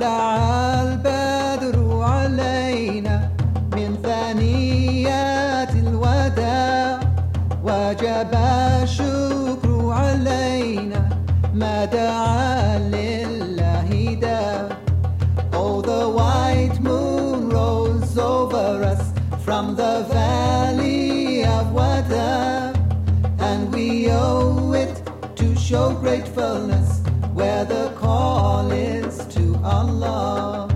طلع البدر علينا من ثنيات الوداع وجب الشكر علينا ما دعا لله داع Oh, the white moon rose over us from the valley of Wada, and we owe it to show gratefulness where the call is to Allah.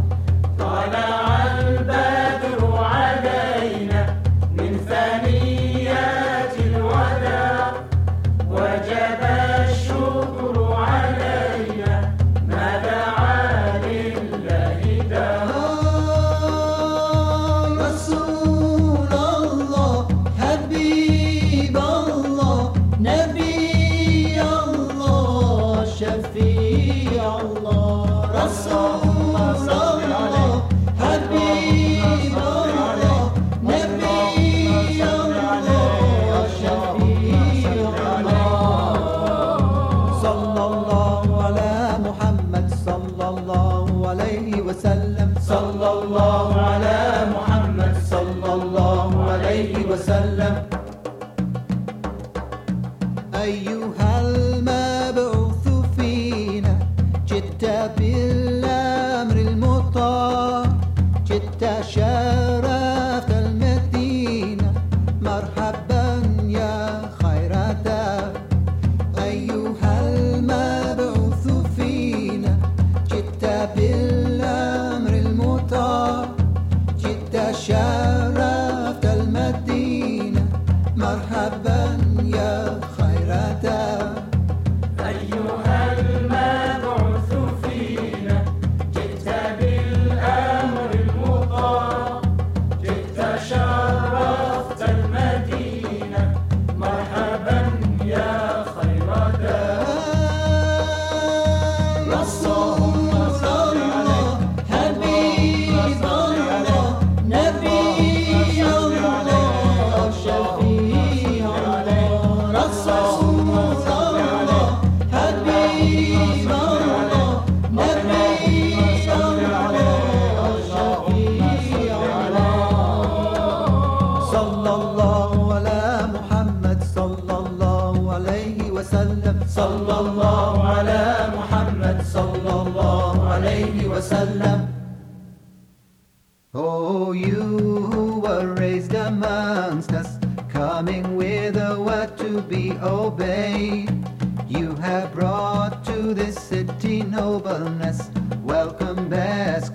وسلم. صلى الله على محمد. صلى الله عليه وسلم. أيها المبعوث فينا جئت بالأمر المطاع. جئت شرعا مرحبا يا خير دار وسلم صلى الله على محمد صلى الله عليه وسلم Oh, you who were raised amongst us, coming with a word to be obeyed. You have brought to this city nobleness. Welcome, best